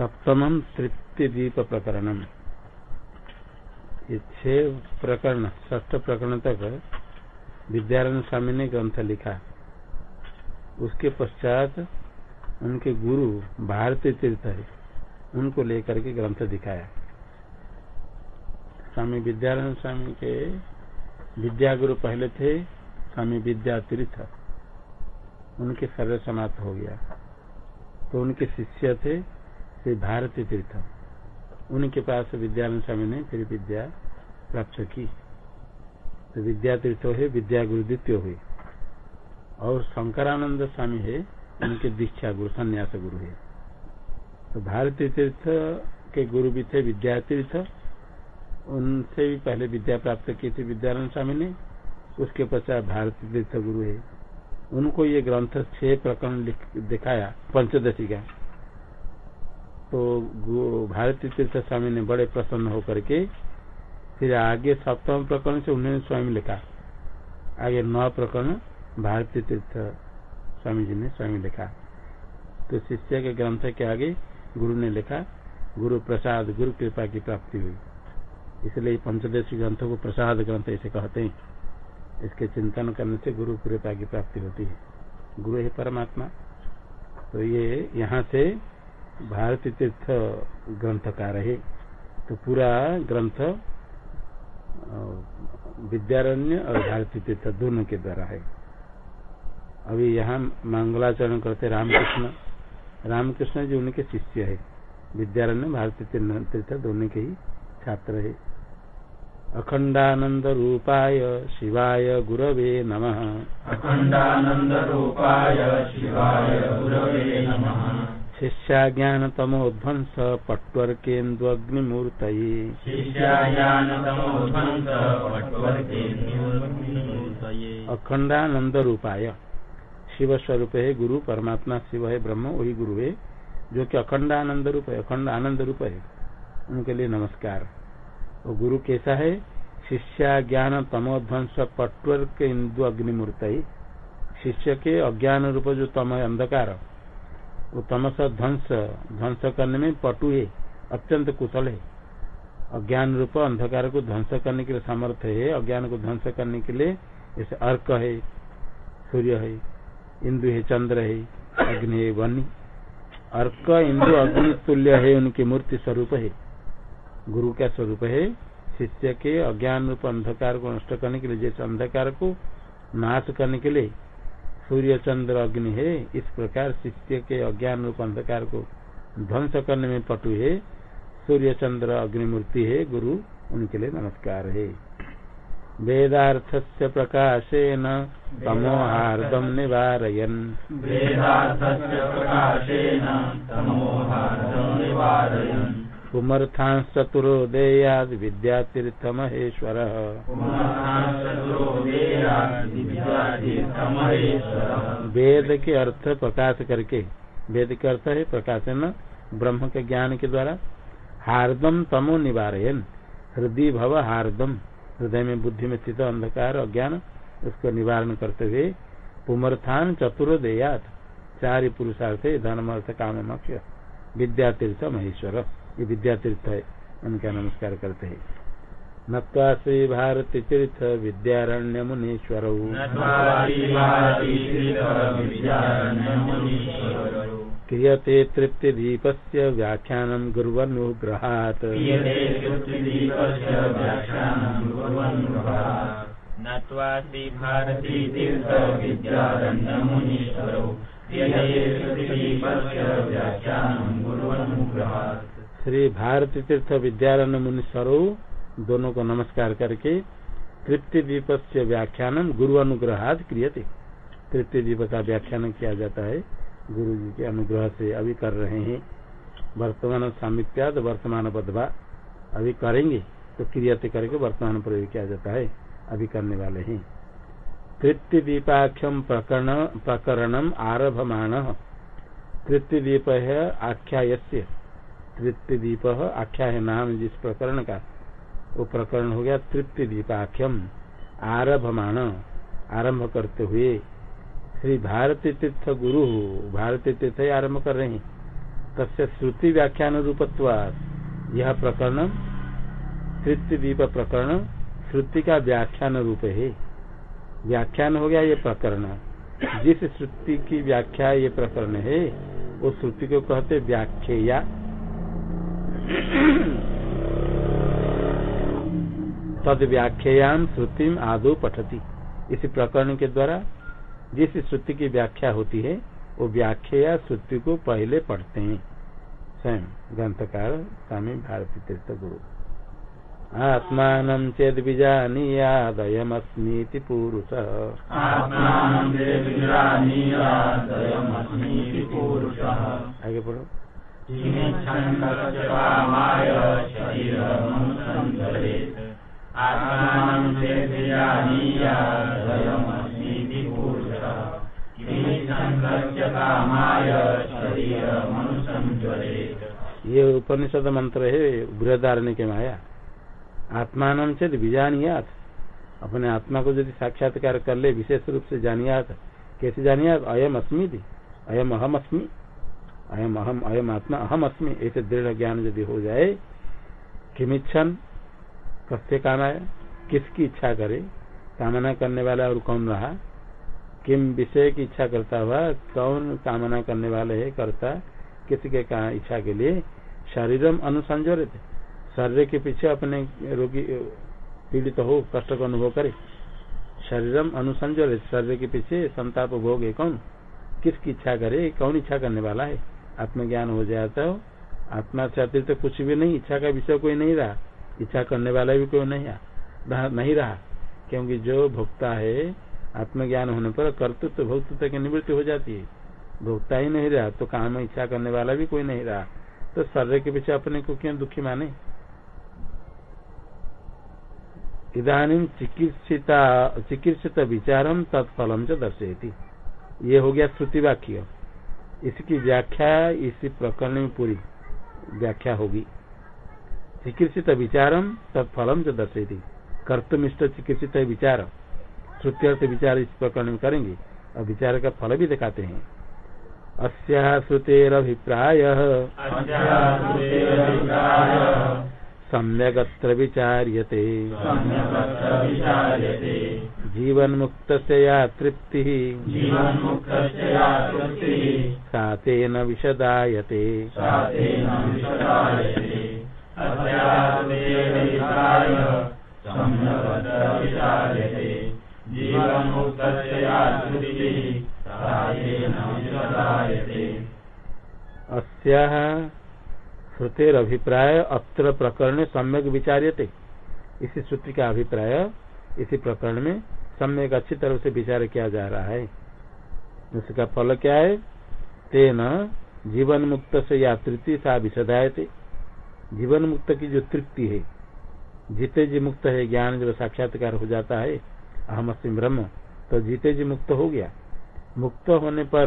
सप्तम तृप्ति दीप प्रकरणम ये छह प्रकरण ष्ठ प्रकरण तक विद्यारण स्वामी ने ग्रंथ लिखा। उसके पश्चात उनके गुरु भारतीय तीर्थ है, उनको लेकर के ग्रंथ दिखाया। स्वामी विद्यारण स्वामी के विद्या गुरु पहले थे, स्वामी विद्या तीर्थ। उनके शरीर समाप्त हो गया। तो उनके शिष्य थे श्री भारती तीर्थ। उनके पास विद्यानंद स्वामी ने फिर विद्या प्राप्त की। तो विद्या तीर्थ है विद्या गुरु द्वितीय हुए और शंकरानंद स्वामी है, उनके दीक्षा गुरु, संन्यास गुरु है। तो भारतीय तीर्थ के गुरु भी थे, विद्या तीर्थ। उनसे भी पहले विद्या प्राप्त की थी विद्यानंद स्वामी ने। उसके पश्चात भारतीय तीर्थ गुरु है। उनको ये ग्रंथ छह प्रकरण दिखाया, पंचदशी का। तो भारतीय तीर्थ स्वामी ने बड़े प्रसन्न होकर के फिर आगे सप्तम प्रकरण से उन्होंने स्वामी लिखा। आगे नौ प्रकरण भारतीय तीर्थ स्वामी जी ने स्वयं लिखा। तो शिष्य के ग्रंथ के आगे गुरु ने लिखा, गुरु प्रसाद, गुरु कृपा की प्राप्ति हुई। इसलिए पंचदशी ग्रंथों को प्रसाद ग्रंथ ऐसे कहते हैं। इसके चिंतन करने से गुरु कृपा की प्राप्ति होती है। गुरु है परमात्मा। तो ये यहाँ से भारतीय तीर्थ ग्रंथकार है तो पूरा ग्रंथ विद्यारण्य और भारतीय तीर्थ दोनों के द्वारा है। अभी यहाँ मंगलाचरण करते रामकृष्ण। रामकृष्ण जी उनके शिष्य है। विद्यारण्य भारतीय तीर्थ दोनों के ही छात्र है। अखंडानंद रूपाय शिवाय गुरवे नमः। अखंडानंद रूपाय शिवाय गुरवे नमः। शिष्या ज्ञान तमोध्वंस पट्वर्केन्द्वग्निमूर्त अखंडानंद रूपाय शिव स्वरूप है गुरु परमात्मा शिव है ब्रह्म वही गुरु है जो कि अखंडानंद रूप है अखंड आनंद रूप है। उनके लिए नमस्कार। वो गुरु कैसा है? शिष्या ज्ञान तमोध्वंस पटवर के इंदु अग्निमूर्त शिष्य के अज्ञान रूप जो तम अंधकार। वो तमस ध्वंस ध्वंस करने में पटु है, अत्यंत कुशल है। अज्ञान रूप अंधकार को ध्वंस करने के लिए सामर्थ्य है, अज्ञान को ध्वंस करने के लिए जैसे अर्क है, सूर्य है इंदु है, चंद्र है, अग्नि है, वन्य। अर्क इंदु अग्नि तुल्य है, उनकी मूर्ति स्वरूप है। गुरु का स्वरूप है, शिष्य के अज्ञान रूप अंधकार को नष्ट करने के लिए, जैसे अंधकार को नाश करने के लिए सूर्य चंद्र अग्नि है इस प्रकार शिष्य के अज्ञान रूप अंधकार को ध्वंस करने में पटु है। सूर्य चंद्र अग्निमूर्ति है गुरु उनके लिए नमस्कार है। वेदार्थ से प्रकाशेन तमोहार्दम निवारयन। कुमर्थांश चतुरोदयाद विद्यातीर्थ महेश्वर वेद के अर्थ प्रकाश करके वेद के अर्थ है प्रकाशन ब्रह्म के ज्ञान के द्वारा हार्दम तमो निवारयन हृदय भव हार्दम हृदय में बुद्धि में स्थित अंधकार अज्ञान उसको निवारण करते हुए पुमर्थान चतुरोदयात चार पुरुषार्थ धर्म अर्थ काम विद्यातीर्थ महेश्वर। ये विद्यातीर्थ है उनका नमस्कार करते हैं। नत्वा श्री भारती तीर्थ विद्यारण्य मुनीश्वर। क्रियते तृप्ति दीप से व्याख्यान गुर्वनुग्रहात्। नत्वा श्री भारती तीर्थ श्री भारती तीर्थ मुनि मुनीश्वरो दोनों को नमस्कार करके तृप्ति दीप से व्याख्यान गुरु अनुग्रहाद क्रियते। तृप्ति दीप का व्याख्यान किया जाता है। गुरु जी के अनुग्रह से अभी कर रहे हैं। वर्तमान सामित्याद, वर्तमान बदवा अभी करेंगे तो क्रियते करके वर्तमान प्रयोग किया जाता है। अभी करने वाले हैं। तृप्ति दीपाख्यम प्रकरण, प्रकरणम आरभमाण। तृप्ति दीप है आख्याय तृप्ति दीप आख्या है नाम जिस प्रकरण का। वो प्रकरण हो गया तृप्ति दीपाख्यम आरभमाण आरंभ करते हुए। श्री भारती तीर्थ गुरु भारतीय तीर्थ आरंभ कर रहे हैं। तस्य श्रुति व्याख्यान रूपत्वाद यह प्रकरण तृतीय दीप प्रकरण, श्रुति का व्याख्यान रूप है। व्याख्यान हो गया ये प्रकरण। जिस श्रुति की व्याख्या ये प्रकरण है उस श्रुति को कहते व्याख्या तद व्याख्यान श्रुति आदो पठती। इस प्रकरण के द्वारा जिस श्रुति की व्याख्या होती है वो व्याख्या श्रुति को पहले पढ़ते हैं। स्वयं ग्रंथकार स्वामी भारती तीर्थ गुरु। आत्मान चेद बीजानीयादयमस्मीति पुरुष। आगे पढ़ो। ये उपनिषद मंत्र है, बृहदारण्य के माया। आत्मान से बीजानियात अपने आत्मा को यदि साक्षात्कार कर ले, विशेष रूप से जानियात। कैसे जानियात? अयम अस्मी थी अयम अहम अस्मी अयम अहम, अयम आत्मा अहम अस्मी ऐसे दृढ़ ज्ञान यदि हो जाए। किमिच्छन? कस्य कामाय? किसकी इच्छा करे? कामना करने वाला और कौन रहा? किम विषय की इच्छा करता हुआ, कौन कामना करने वाले है, करता किसी के इच्छा के लिए? शरीरम अनुसंजरित। शरीर के पीछे अपने रोगी, पीड़ित तो हो, कष्ट का अनुभव करे। शरीरम अनुसंजरित। शरीर के पीछे संताप भोग है कौन? किसकी इच्छा करे? कौन इच्छा करने वाला है? आत्मज्ञान हो जाता हो आत्मा से अतिरिक्त कुछ भी नहीं, इच्छा का विषय कोई नहीं रहा। इच्छा करने वाला भी कोई नहीं रहा नहीं रहा। क्योंकि जो भोक्ता है, आत्मज्ञान होने पर कर्तृत्व भोक्तृत्व की निवृत्ति हो जाती है। भोक्ता ही नहीं रहा तो काम इच्छा करने वाला भी कोई नहीं रहा। तो शरीर के पीछे अपने को क्यों दुखी माने? इधानी चिकित्सिता चिकित्सित विचारम तत्फलम च दर्शेती ये हो गया श्रुति वाक्य इसकी व्याख्या इसी प्रकरण में पूरी व्याख्या होगी। चिकित्सित विचारम तत्फलम च दर्शेती कर्तुमिष्ट चिकित्सित विचार। श्रुति अर्थ विचार इस प्रकरण में करेंगे और विचार का फल भी दिखाते हैं। अस्या श्रुतेरभिप्राय सम्यगत्र विचार्यते। जीवन मुक्त या तृप्ति। सा तेन विशदायते अस्याः श्रुतेर अत्र प्रकरण सम्यक विचार्यते। इसी श्रुति का अभिप्राय इसी प्रकरण में सम्यक अच्छी तरह से विचार किया जा रहा है। उसका फल क्या है? तेन जीवन मुक्त से या तृप्ति सा विशदायते। जीवन मुक्त की जो तृप्ति है, जीते जी मुक्त है, ज्ञान जब साक्षात्कार हो जाता है, अहम अस्म ब्रह्म तो जीते जी मुक्त हो गया। मुक्त होने पर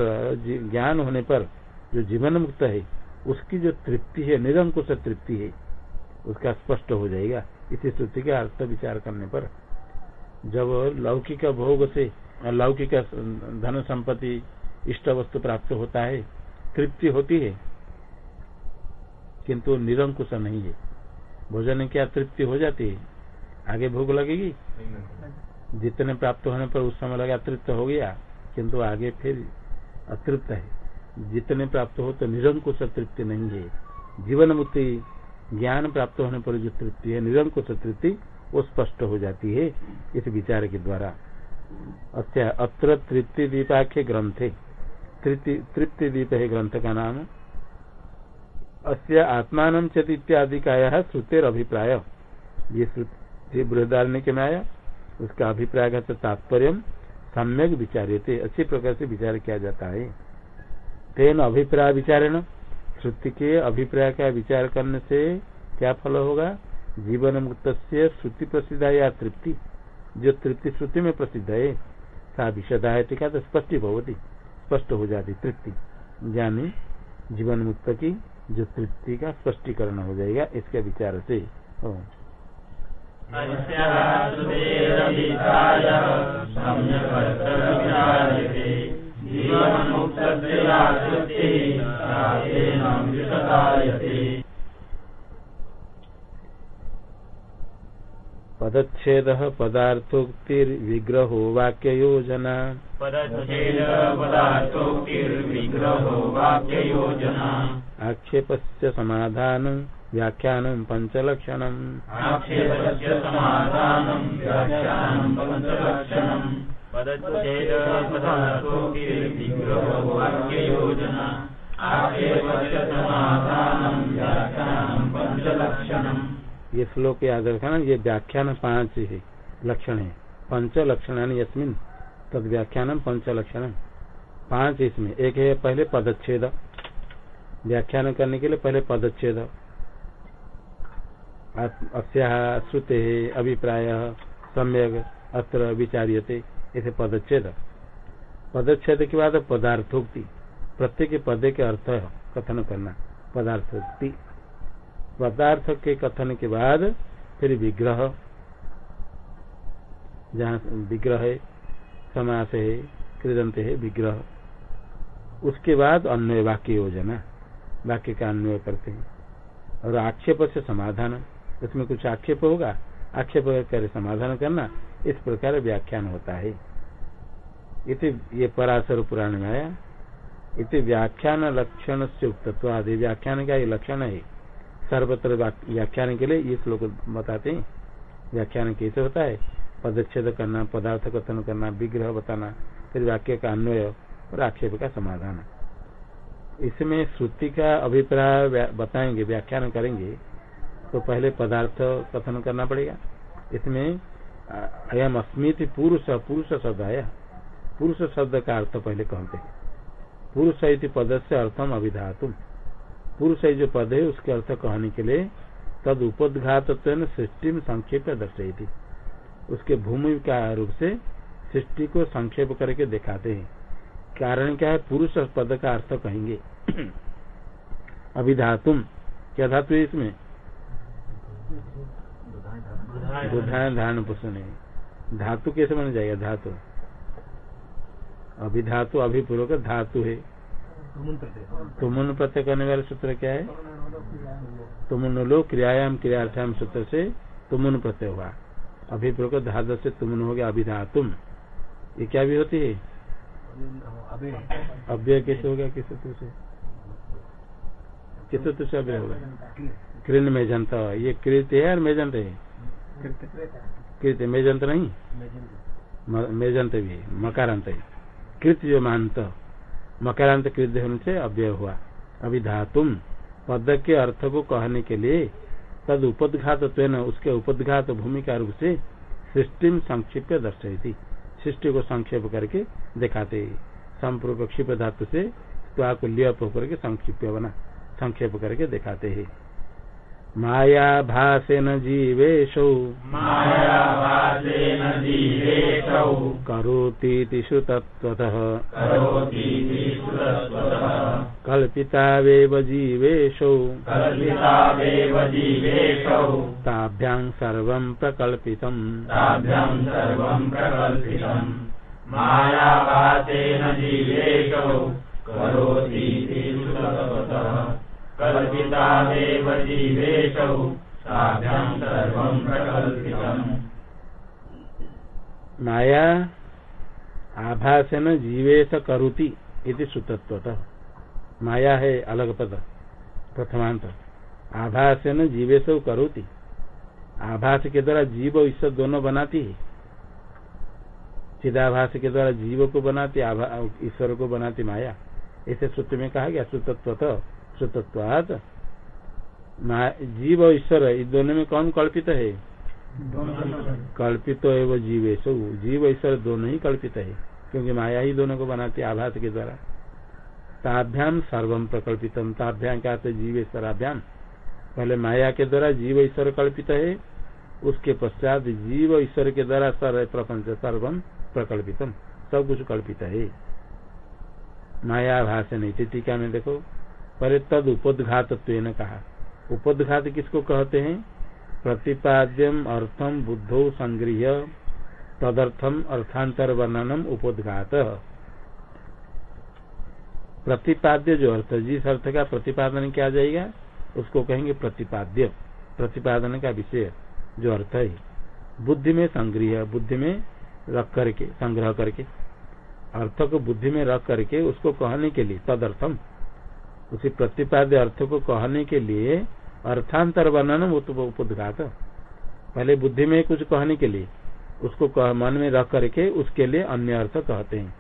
ज्ञान होने पर जो जीवन मुक्त है, उसकी जो तृप्ति है, निरंकुश तृप्ति है, उसका स्पष्ट हो जाएगा। इसी स्तुति का अर्थ विचार करने पर जब लौकिक भोग से, लौकिक धन संपत्ति, इष्ट वस्तु प्राप्त होता है, तृप्ति होती है, किंतु निरंकुश नहीं है। भोजन क्या तृप्ति हो जाती है? आगे भोग लगेगी? जितने प्राप्त होने पर उस समय लगा तृप्त हो गया, किंतु आगे फिर अतृप्त है। जितने प्राप्त हो तो निरंकुश तृप्ति नहीं है। जीवन मुक्ति ज्ञान प्राप्त होने पर जो तृप्ति है, निरंकुश तृप्ति वो स्पष्ट हो जाती है इस विचार के द्वारा। अच्छा अत्र तृप्ति दीपाख्य ग्रंथे। तृप्ति दीप है ग्रंथ का नाम। अस्य आत्मान चत इत्यादि का श्रुतेर अभिप्राय ये बृहदारण्य के में आया उसका अभिप्राय का तात्पर्य सम्यक विचार्य अच्छी प्रकार से विचार किया जाता है। तेन अभिप्राय विचारण श्रुति के अभिप्राय का विचार करने से क्या फल होगा? जीवन मुक्त से श्रुति प्रसिद्ध है या तृप्ति। जो तृप्ति श्रुति में प्रसिद्ध है, सा विशदाय का तो स्पष्ट भवती, स्पष्ट हो जाती तृप्ति। यानी जीवन मुक्त की जो तृप्ति का स्पष्टीकरण हो जाएगा, इसके विचार से। जीवन मुक्त पदच्छेद पदार्थोक्तिर्विग्रहो वाक्य योजना पदच्छेद पदार्थोक्तिर्विग्रहो वाक्य योजना आक्षेप समाधान व्याख्यान पंचलक्षण आक्षेपस्य समाधानं व्याख्यानं पञ्चलक्षणम्। ये श्लोक याद रखना ये व्याख्यान पाँच है लक्षण है। पंच लक्षण यस्मिन। तद व्याख्यान पंच लक्षण। पाँच इसमें। एक है पहले पदच्छेद। व्याख्यान करने के लिए पहले पदच्छेद। अस्या श्रुते अभिप्राय सम्यक अत्र विचार्यते। ऐसे पदच्छेद। पदच्छेद के बाद पदार्थोक्ति। प्रत्येक पदे के अर्थ कथन करना। पदार्थोक्ति। पदार्थ के कथन के बाद फिर विग्रह, जहाँ विग्रह है, समास है कृदंत है, विग्रह। उसके बाद अन्वय वाक्य योजना, वाक्य का अन्वय करते हैं। और आक्षेप से समाधान, उसमें कुछ आक्षेप होगा, आक्षेप कर समाधान करना, इस प्रकार व्याख्यान होता है। इति ये पराशर पुराण में आया। इति व्याख्यान लक्षण से उक्तत्व आदि। व्याख्यान का ये लक्षण है। सर्वत्र व्याख्यान के लिए ये श्लोक बताते हैं। व्याख्यान कैसे होता है? पदच्छेद करना, पदार्थ कथन करना, विग्रह बताना, फिर वाक्य का अन्वय और आक्षेप का समाधान। इसमें श्रुति का अभिप्राय बताएँगे, व्याख्यान करेंगे तो पहले पदार्थ कथन करना पड़ेगा। इसमें अयम अस्मित पुरुष पुरुष शब्द आया पुरुष शब्द का अर्थ पहले कहते हैं। पुरुष पद से अर्थम अभिधातुम। पुरुष है जो पद है, उसके अर्थ कहने के लिए तद उपदघात सृष्टि में संक्षेप दर्शेगी उसके भूमि का रूप से सृष्टि को संक्षेप करके दिखाते हैं। कारण क्या है? पुरुष पद का अर्थ कहेंगे। अभिधातुम, क्या धातु है इसमें? बुधान धारण पुष्ण धातु कैसे बन जाएगा? धातु। अभिधातु अभिपूर्वक धातु है। तुमुन प्रत्यय करने वाले सूत्र क्या है? तुमुन लो क्रियायाम क्रियार्थाम सूत्र से तुमुन प्रत्यय हुआ अभिप्रोक धात से तुमुन हो गया अभिधा तुम ये क्या भी होती है? अव्यय कैसे हो गया किस सूत्र से? किस सूत्र से अव्यय होगा? कृण में जनता। ये कृत है और मेजंत है? कृत मेजंत नहीं? मेजंत। भी मकारांत है। कृत जो मानता। मकरांत कृत होने से अव्यय हुआ। अभी धातुम, पद के अर्थ को कहने के लिए तद उपदघात उसके उपदघात भूमिका रूप से सृष्टि संक्षिप्त दर्शाई थी सृष्टि को संक्षेप करके दिखाते। संपूर्व क्षिप धातु से त्वा को लियप होकर संक्षिप्त बना, संक्षेप करके दिखाते हैं। माया भाषेन जीवेशौ मायाभासेन जीवेशौ करोतीति श्रुतत्वतः कल्पितावेव जीवेशौ कल्पितावेव जीवेशौ ताभ्यां सर्वं प्रकल्पितम्। ताभ्यां सर्वं प्रकल्पितम्। मायाभासेन जीवेशौ करोतीति श्रुतत्वतः प्रकल्पितम्। माया आभासन जीवेश करुति इति सुतत्वतः। माया है अलग पद, प्रथमांत। आभासन जीवेश करोति। आभास के द्वारा जीव ईश्वर दोनों बनाती है। चिदाभास के द्वारा जीव को बनाती ईश्वर को बनाती माया। इसे सूत्र में कहा गया, सुतत्वतः। सुतत्वात जीव ईश्वर, इस दोनों में कौन कल्पित है? कल्पित है वो जीवेश जीव ईश्वर दोनों ही कल्पित है, क्योंकि माया ही दोनों को बनाती है आभास के द्वारा। ताभ्याम सर्वम प्रकल्पितम ताभ्याम क्या जीवेश्वराभ्याम पहले माया के द्वारा जीव ईश्वर कल्पित है, उसके पश्चात जीव ईश्वर के द्वारा सर्व प्रपंच सर्वम प्रकल्पितम सब कुछ कल्पित है। माया भाषण टीका में देखो। पहले तद उपदघात कहा। उपदघात किसको कहते हैं? प्रतिपाद्यम अर्थम बुद्धो संग्रह तदर्थम अर्थांतर वर्णनम उपोदघात। प्रतिपाद्य जो अर्थ जिस अर्थ का प्रतिपादन किया जाएगा, उसको कहेंगे प्रतिपाद्य। प्रतिपादन का विषय जो अर्थ है। बुद्धि में संग्रह बुद्धि में रख करके, संग्रह करके। अर्थ को बुद्धि में रख करके उसको कहने के लिए तदर्थम उसी प्रतिपाद्य अर्थ को कहने के लिए अर्थांतर वर्णन उपदघात पहले बुद्धि में कुछ कहने के लिए। उसको कह, मन में रख करके उसके लिए अन्य अर्थ कहते हैं।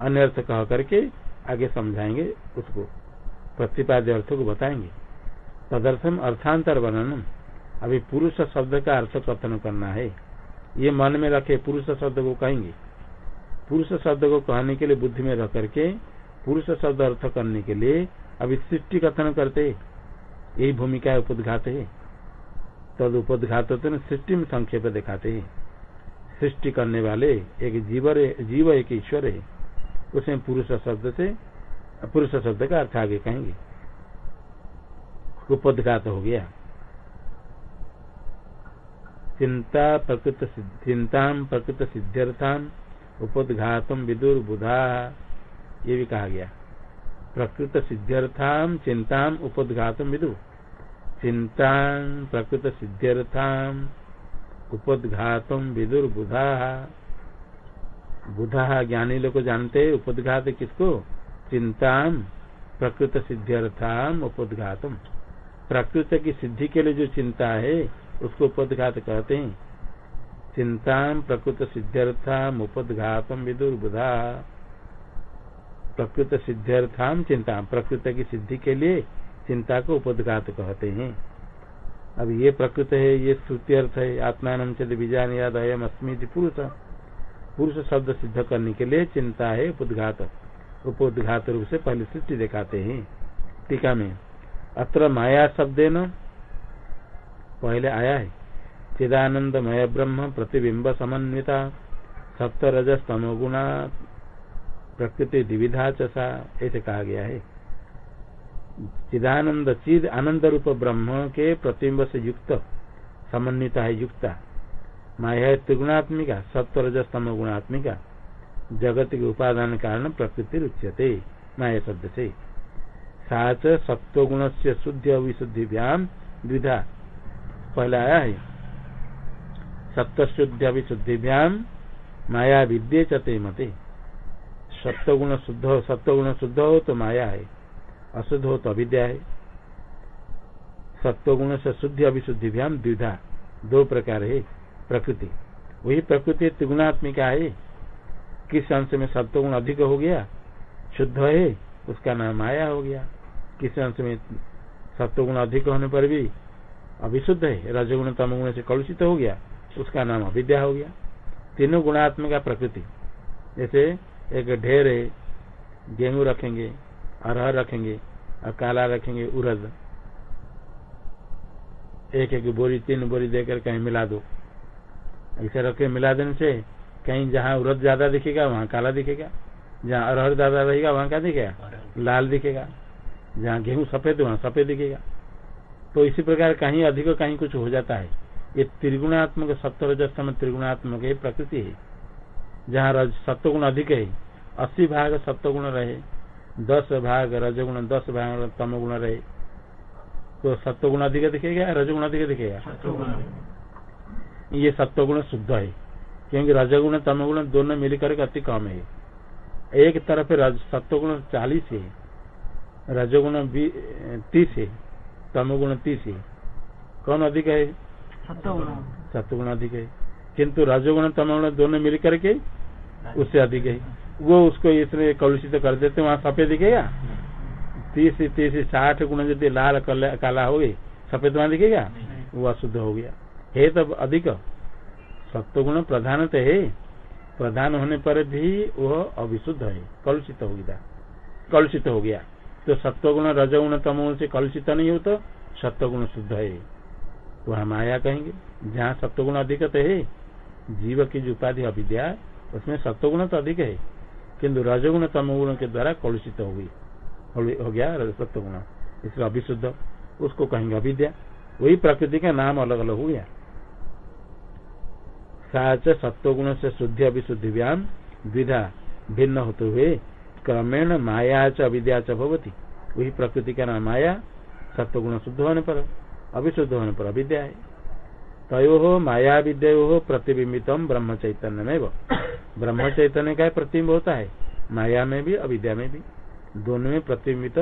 अन्य अर्थ कह करके आगे समझाएँगे उसको। प्रतिपाद्य अर्थ को बताएँगे। तदर्थम अर्थांतर वर्णन। अभी पुरुष शब्द का अर्थ कथन करना है। ये मन में रखे पुरुष शब्द को कहेंगे। पुरुष शब्द को कहने के लिए बुद्धि में रख करके पुरुष शब्द अर्थ करने के लिए अभी सृष्टि कथन करते यही भूमिका है उपदघात है। तद उपदघात सृष्टि में संक्षेप दिखाते हैं। सृष्टि करने वाले एक जीव जीव एक ईश्वर है। उसमें पुरुष शब्द से, पुरुष शब्द का अर्थ आगे कहेंगे। उपदघात हो गया। चिंता प्रकृत चिंता प्रकृत सिद्ध्यर्थान। उपदघातम विदुर बुधा ये भी कहा गया। प्रकृत सिद्ध्यर्थाम चिंता उपदघातम विदु। चिंता प्रकृत सिद्ध्यर्थाम उपदघातम विदुर बुधा बुधा ज्ञानी लोग जानते उपदघात किसको? चिंता प्रकृत सिद्ध्यर्थाम उपदघातम। प्रकृत की सिद्धि के लिए जो चिंता है, उसको उपदघात कहते हैं। चिंता प्रकृत सिद्ध्यर्थाम उपदघातम विदुर बुधा प्रकृत सिद्ध्यर्थाम चिंता प्रकृत की सिद्धि के लिए चिंता को उपदघात कहते हैं। अब ये प्रकृत है, ये श्रुति अर्थ है, आत्मान चद बीजान याद अयम अस्मी पुरुष। पुरुष शब्द सिद्ध करने के लिए चिंता है, उपदघात। उपोदघात रूप से पहले सृष्टि दिखाते हैं। टीका में, अत्र माया शब्द न पहले आया है। चिदानंदमय ब्रह्म प्रतिबिंब समन्विता। सप्त रजस तमोगुणा प्रकृति द्विविधा चसा ऐसे कहा गया है। चिदानंद चिद आनंद रूप ब्रह्म के प्रतिबिंब से युक्त, समन्विता है युक्ता। माया त्रिगुणात्मिका सप्त रजस तमोगुणात्मिका जगत के उपादान कारण प्रकृति उच्यते माया शब्द से। साच सत्वगुण से शुद्ध अविशुद्धि व्याम द्विधा। पहले आया है। सत्य शुद्ध अविशुद्धि व्याम माया विद्य चते मते। सत्वगुण शुद्ध हो सत्वगुण शुद्ध हो तो माया है। अशुद्ध हो तो अविद्या है। सत्वगुण से शुद्ध अभिशुद्धि व्याम द्विधा, दो प्रकार है, प्रकृति। वही प्रकृति त्रिगुणात्मिका है। किस अंश में सत्वगुण अधिक हो गया, शुद्ध है, उसका नाम माया हो गया। किस अंश में सत्वगुण अधिक होने पर भी अभिशुद्ध है, रजगुण, तमगुण से कलुषित हो गया, उसका नाम अविद्या हो गया। तीनों गुणात्मक प्रकृति। जैसे एक ढेर है, गेहूँ रखेंगे, अरहर रखेंगे, और काला रखेंगे उरद। एक एक बोरी, तीन बोरी देकर कहीं मिला दो। ऐसे रखे मिला देने से कहीं जहाँ उरद ज़्यादा दिखेगा, वहाँ काला दिखेगा। जहाँ अरहर ज़्यादा रहेगा, वहाँ क्या दिखेगा? लाल दिखेगा। जहाँ गेहूँ सफ़ेद, वहाँ सफ़ेद दिखेगा। तो इसी प्रकार कहीं अधिक कहीं कुछ हो जाता है। ये त्रिगुणात्मक, सप्तरजस्तम त्रिगुणात्मक प्रकृति है। जहाँ सत्वगुण अधिक है अस्सी भाग सत्वगुण रहे दस भाग रजगुण दस भाग तमगुण रहे। तो सत्वगुण अधिक दिखेगा रजगुण अधिक दिखेगा? ये सत्वगुण शुद्ध है क्योंकि रजगुण तमगुण दोनों मिलकर के अति कम है। एक तरफ़ सत्वगुण चालीस है रजगुण तीस है तमगुण तीस है। कौन अधिक है? सत्वगुण। अधिक है। किंतु रजगुण तमगुण दोनों मिल करके उससे अधिक है। वो उसको इसमें कलुषित कर देते वहाँ सफ़ेद दिखेगा? तीस तीस साठ गुण यदि लाल काला हो गई सफ़ेद वहाँ दिखेगा? वो अशुद्ध हो गया। है तब अधिक। सत्वगुण प्रधान तो है। प्रधान होने पर भी वह अविशुद्ध है। कलुषित हो गया। कलुषित हो गया। तो सत्वगुण रजगुण तमोगुण से कलुषित नहीं हो तो सत्वगुण शुद्ध है। वह माया कहेंगे। जहाँ सत्वगुण अधिक तो है जीव की जो उपाधि अविद्या उसमें सत्वगुण तो अधिक है किन्तु रजगुण तमोगुण के द्वारा कलुषित हो गई। हो गया सत्वगुण इसलिए अभिशुद्ध। उसको कहेंगे अविद्या। वही प्रकृति का नाम अलग अलग हो गया। साच सत्वगुण से शुद्धि अभिशुद्धि व्याम द्विधा भिन्न होते हुए क्रमेण माया च अविद्या च भवती। वही प्रकृति का नाम माया सत्वगुण शुद्ध होने पर अभिशुद्ध होने पर अविद्या है। तयो माया विद्यो प्रतिबिंबितम ब्रह्म चैतन्य में ब्रह्म चैतन्य का प्रतिबिंब होता है? माया में भी अविद्या में भी। दोनों में प्रतिबिंबित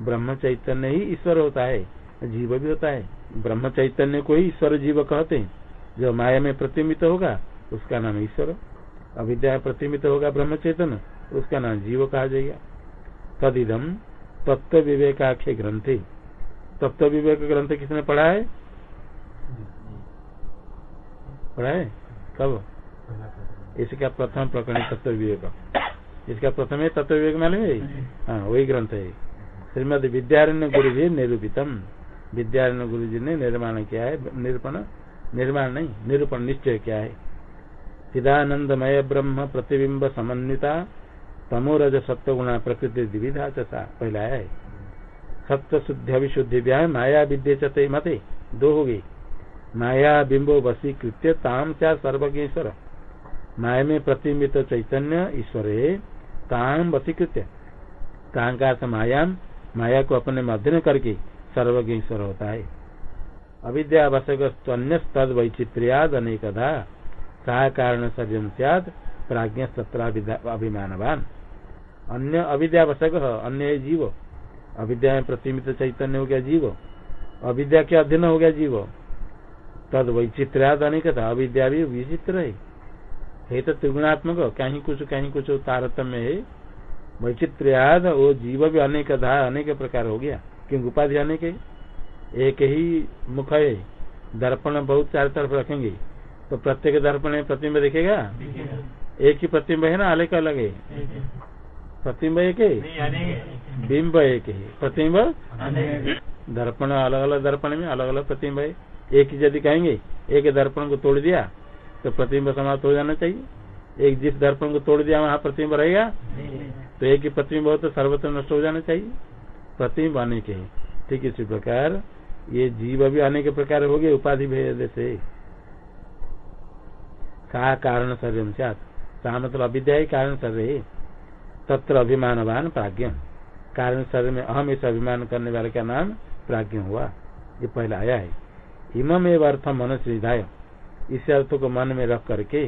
ब्रह्म चैतन्य ही ईश्वर होता है जीव भी होता है। ब्रह्म चैतन्य को ही ईश्वर जीव कहते हैं। जो माया में प्रतिबिंबित होगा उसका नाम ईश्वर। अविद्या प्रतिबिंबित होगा ब्रह्म चैतन्य उसका नाम जीव कहा जाएगा। तदिदम तत्व विवेकाख्य ग्रंथे। तत्व विवेक ग्रंथ किसने पढ़ा है? पढ़ा है कब? इसका प्रथम प्रकरण तत्व विवेक इसका प्रथम है तत्व विवेक मालूम है हाँ वही ग्रंथ है श्रीमद विद्यारण्य गुरु जी निरूपितम। विद्यारण्य गुरु जी ने निर्माण किया है, निरूपण, निर्माण नहीं, निरूपण निश्चय क्या है। चिदानंदमय ब्रह्म प्रतिबिंब समन्विता, तमोरज सत्व गुणा प्रकृति द्विविधा चसा पहला है। सत्य शुद्ध विशुद्धि व्याय माया विद्य चते मते। दो हो गई। माया बिंबो वसीकृत्य ताम क्या सर्वज्ञेश्वर माया में प्रतिबिंबित चैतन्य ईश्वर है ताम वसीकृत्य ताम का मायाम, माया को अपने मध्यम करके सर्वज्ञ ईश्वर होता है। अविद्यावश्यक अन्य तद वैचित्र्याद अनेकधा सह कारण सर्जन सियाद प्राज्ञ अभिमानवान। अन्य अविद्यावश्यक, अन्य जीव। अविद्या में प्रतिमित चैतन्य हो गया जीव। अविद्या के अध्ययन हो गया जीव। तद वैचित्र्याद अनेक था अविद्या भी विचित्र है। है तो त्रिगुणात्मक कहीं कुछ कहीं कुछ तारतम्य है। वैचित्र्याद वो जीव भी अनेक था अनेक प्रकार हो गया। क्योंकि उपाधि अनेक है। एक ही मुख है। दर्पण बहुत चार तरफ़ रखेंगे। तो प्रत्येक दर्पण में प्रतिम्ब दिखेगा? एक ही प्रतिम्ब है ना अलग अलग है? प्रतिम्ब एक है? बिंब एक है। प्रतिम्ब दर्पण अलग अलग दर्पण में अलग अलग प्रतिम्ब है। एक यदि कहेंगे, एक दर्पण को तोड़ दिया तो प्रतिम्ब समाप्त हो जाना चाहिए। एक जिस दर्पण को तोड़ दिया, वहाँ प्रतिम्ब रहेगा? तो एक ही प्रतिम्ब हो तो सर्वत्र नष्ट हो जाना चाहिए। प्रतिम्ब अनेक है। ठीक इसी प्रकार, ये जीव भी अनेक प्रकार हो गए, उपाधि भेद से। सा कारण शरीर सा मतलब अविद्या ही कारण शरीर तत्र अभिमानवान प्राज्ञ। कारण शरीर में अहम इस अभिमान करने वाले का नाम प्राज्ञ हुआ। ये पहला आया है। इमम एवं अर्थ मनुष्य विधाय इस अर्थ को मन में रख करके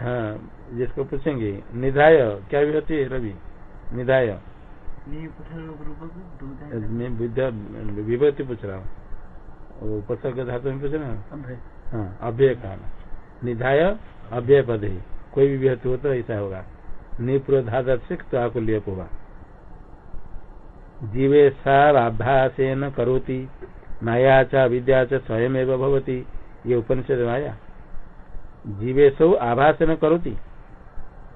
हाँ जिसको पूछेंगे निधाय क्या भी होती है रवि? निधाय। विभूति पूछ रहा हूँ। उपसर्ग धातु में पूछ रहा हूँ? हाँ अभ्यय कहना निधाय अभ्यय पद। ही कोई भी विभूति हो तो ऐसा होगा। निपुरधादर्शिक तो आपको लियप होगा। जीवे साभ्यासे न करोति। माया च विद्या च स्वयं भवती। ये उपनिषद माया। जीवे सौ आभास न करोति।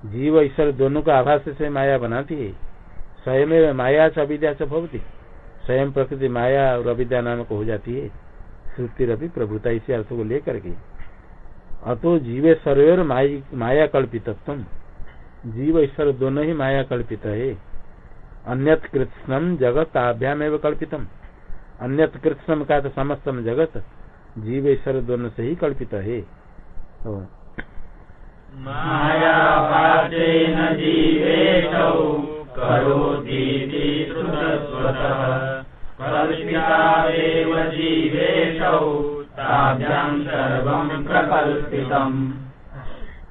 जीव ईश्वर दोनों का आभास से माया बनाती है। स्वयं माया च अविद्या च भवती। स्वयं प्रकृति माया और अविद्या नामक हो जाती है। श्रुति रवि प्रभुता, इसी अर्थ को लेकर के। अतो जीवे सर्वर माया कल्पितत्व जीव ईश्वर दोनों ही माया कल्पित है। अन्यत कृत्स्नम जगत आभ्याम एवं कल्पितम अन्यत कृत्स्नम का तो। समस्तम जगत जीव ईश्वर दोनों से ही कल्पित है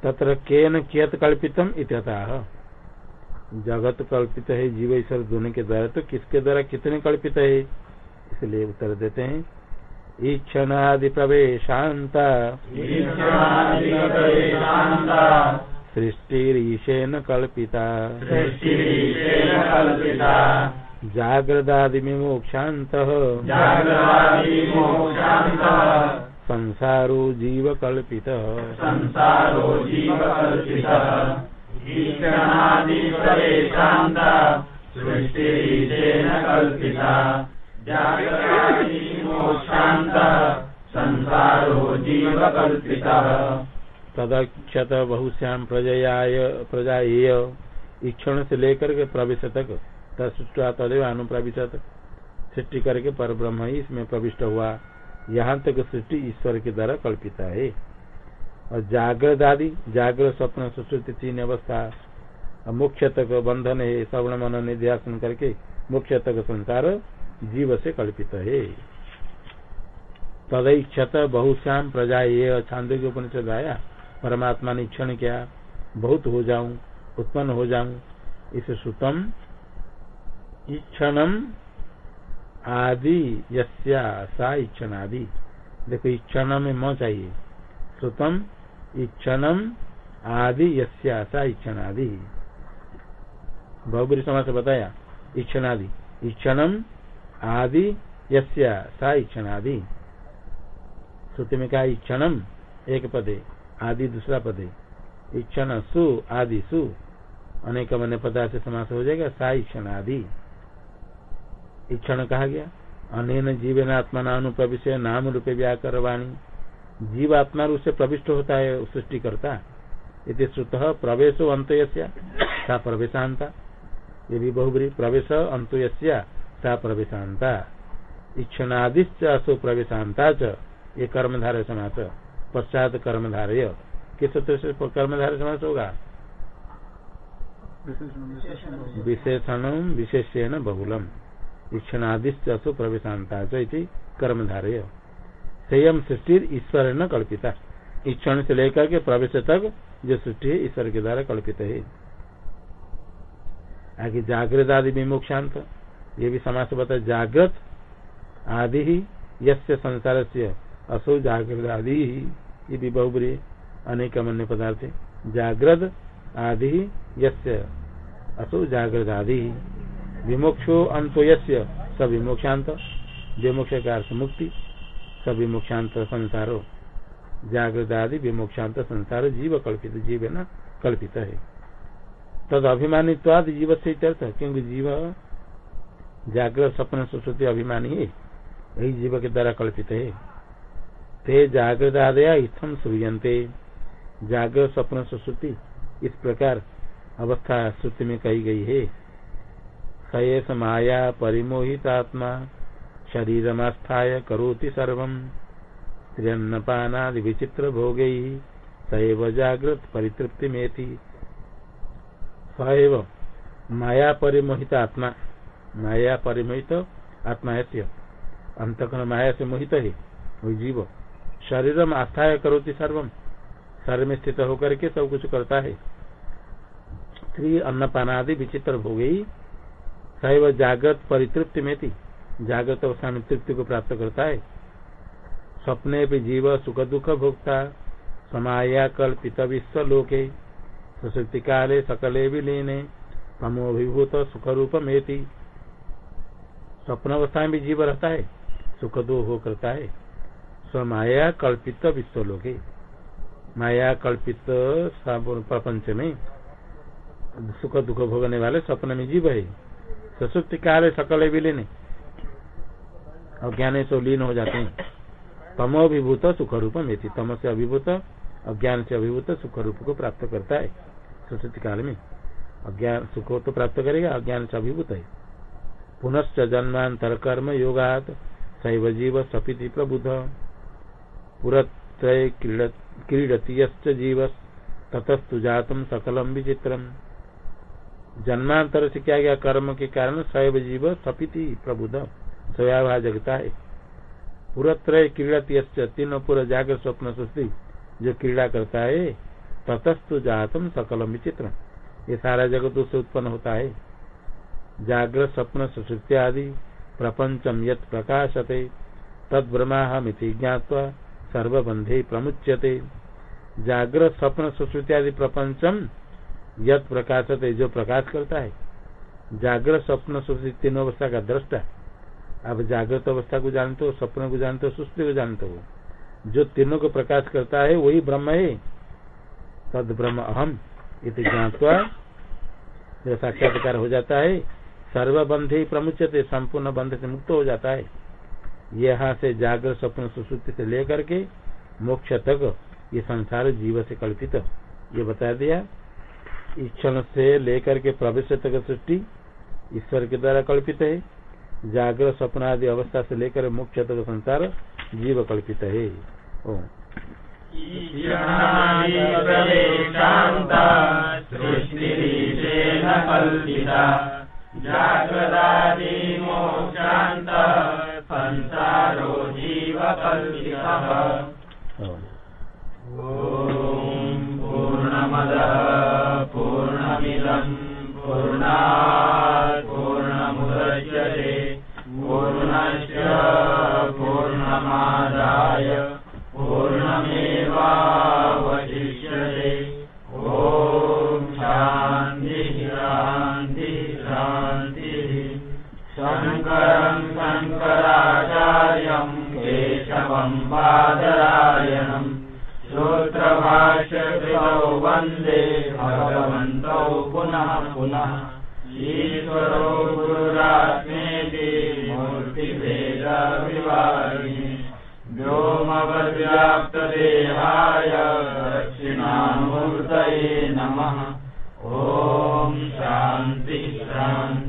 तत्र केन कियत कल्पितम इत्यतः। जगत कल्पित है जीव ईश्वर दोनों के द्वारा तो किसके द्वारा कितने कल्पित है? इसलिए उत्तर देते हैं। ईक्षणादि प्रवेशांत सृष्टिरीशेन कल्पिता। जागृदादि मोक्षांत संसारो जीव कल्पित। संसारो जीव कल्पित। तदक्षत बहुश्याम प्रजयाय प्रजाएय इक्षण से लेकर के प्रवेश तक तत्वा तदेव अनुप्रविशत सृष्टि करके पर ब्रह्म ही इसमें प्रविष्ट हुआ। यहाँ तक सृष्टि ईश्वर के द्वारा कल्पिता है। और जागृत आदि, जागृत स्वप्न सुश्रुति तीन अवस्था मुख्य तक बंधन है, श्रवण मन निध्यासन करके मुख्य तक संसार जीव से कल्पित है। तदैक्षत बहुश्याम प्रजा ये छांदो के उपनिषद आया, परमात्मा ने क्षण किया, बहुत हो जाऊँ, उत्पन्न हो जाऊँ, इस सुतम इक्षणम आदि, यस्या सा इक्षण आदि देखो इक्षण में म चाहिए, सुतम इक्षणम आदि इक्षण आदि बहुबरी समाज से बताया इक्षण आदि आदि यस्या इक्षण श्रुति में कहा इक्षणम एक पदे, आदि दूसरा पदे। इक्षण सु आदि सु अनेक मन पदार्थ से समास हो जाएगा, सा इक्षण आदि इक्षण कहा गया अन जीवन आत्मा अनुप्रविश्य नाम रूपे व्याकर जीव आत्मा रूप से प्रविष्ट होता है सृष्टि करता इति श्रुत प्रवेशो अंत सा प्रवेशांता। ये भी बहुबरी प्रवेश अंत सा प्रवेशांता। इक्षणादिश्च असो प्रवेशांता च, ये कर्मधारय समास। पश्चात कर्मधारय। किस सूत्र से कर्मधारय समास होगा? विशेषण विशेषण बहुलम। इक्षणादिश्च असो प्रवेशांता कर्मधारय। संयम सृष्टि ईश्वर न कल्पिता। इक्षण से लेकर के प्रवेश तक जो सृष्टि है, ईश्वर के द्वारा कल्पित है। आगे जागृत आदि विमुक्षांत ये भी समाज बता जागृत आदि ही, यस्य संसार से असो जागृत आदि ही, ये भी बहुबरी अनेक अन्य पदार्थ जागृत आदि ही, यस्य असो जागृत आदि ही। विमोक्षो अंतो यस्य स विमोक्षांत विमोक्ष का अर्थ मुक्ति। स विमोक्षांत संसारो। जागृत आदि विमोक्षांत संसार जीव कल्पित, जीव है ना? कल्पित है। तद अभिमानित्वाद जीव से क्योंकि जीव जागृत सपन सुश्रुति, अभिमानी है। यही जीव के द्वारा कल्पित है। ते जागृत आदया इथम सूयते जागृत, स्वप्न, सुश्रुति, इस प्रकार अवस्था, श्रुति में कही गई है। सयस माया परिमोहित आत्मा शरीरमास्थाय करोति सर्वम। स्त्रियन्नपानादि विचित्र भोग सैव जागृत परितृप्ति में सैव माया परिमोहित आत्मा। माया परिमोहित आत्मा है अंतकरण माया से मोहित है। वो जीव। शरीर में आस्था करोति सर्वम। शरीर में स्थित होकर के सब कुछ करता है। स्त्री अन्नपानादि विचित्र भोग सैव जागृत परितृप्ति में जागृत अवस्था में तृप्ति को प्राप्त करता है। स्वप्ने भी जीव सुख दुख भोक्ता, समाया कल्पित विश्व लोके सुश्रुति काले सकले विलीने तमोभिभूत सुख रूप में स्वप्न अवस्था में भी जीव रहता है, सुख दुख हो करता है। स्वमाया कल्पित विश्व लोके। माया कल्पित प्रपंच में सुख दुख भोगने वाले स्वप्न में जीव है। सुसुप्ति काले सकल विलीन अज्ञान से लीन हो जाते हैं। तमोभिभूत सुख रूप में तम से अभिभूत, अज्ञान से अभिभूत सुख रूप को प्राप्त करता है। सरस्वती काल में अज्ञान सुख तो प्राप्त करेगा, अज्ञान से अभिभूत है। पुनश्च जन्मांतर कर्म योगात शैव जीव सपिति प्रबुध। पुरत्रय क्रीडती जीव, ततस्तु जातम सकलम विचित्रम। जन्मांतर से क्या गया? कर्म के कारण शैव जीव सपिति प्रबुध। स्वयाभा जगता है। पुरत्रय क्रीड़ती तीनों पूरा जागर स्वप्न सुस्ती जो क्रीड़ा करता है ततस्तु जातम सकलम विचित्र ये सारा जगत उससे उत्पन्न होता है। जागृत स्वप्न सुश्रुति आदि, प्रपंचम यत प्रकाशते, तद ब्रह्माहमिति ज्ञावा सर्वबंधे प्रमुच्यते। जागृत स्वप्न सुश्रुति आदि, प्रपंचम यत प्रकाशते, जो प्रकाश करता है। जागृत स्वप्न सुश्रुति तीनों अवस्था का दृष्टा। आप जागृत अवस्था को जानते हो, स्वप्न को जानते हो, सुस्ती को जानते हो। जो तीनों को प्रकाश करता है, वही ब्रह्म है। तद ब्रह्म अहम, इति ज्ञातवा जो साक्षात्कार हो जाता है। सर्वबंध ही प्रमुचते संपूर्ण बंध से मुक्त हो जाता है। यहाँ से जागृत, स्वप्न सुश्रुति से लेकर के मोक्ष तक ये संसार जीव से कल्पित। ये बता दिया। ईक्षण से लेकर के प्रवेश तक सृष्टि ईश्वर के द्वारा कल्पित है। जागृत स्वप्न आदि अवस्था से लेकर मुख्य तक संसार जीव कल्पित है। ओ संसारो जीव कल्पितः। ॐ पूर्णमदः पूर्णमिदम् बादरायणम् श्रोत्रभाष्यकृतौ वंदे भगवन्तौ पुनः पुनः। ईश्वरो गुरुरात्मेति मूर्तिभेदविवाहिनि व्योमव्याप्तदेहाय दक्षिणामूर्तये नमः। ॐ शान्ति शान्ति।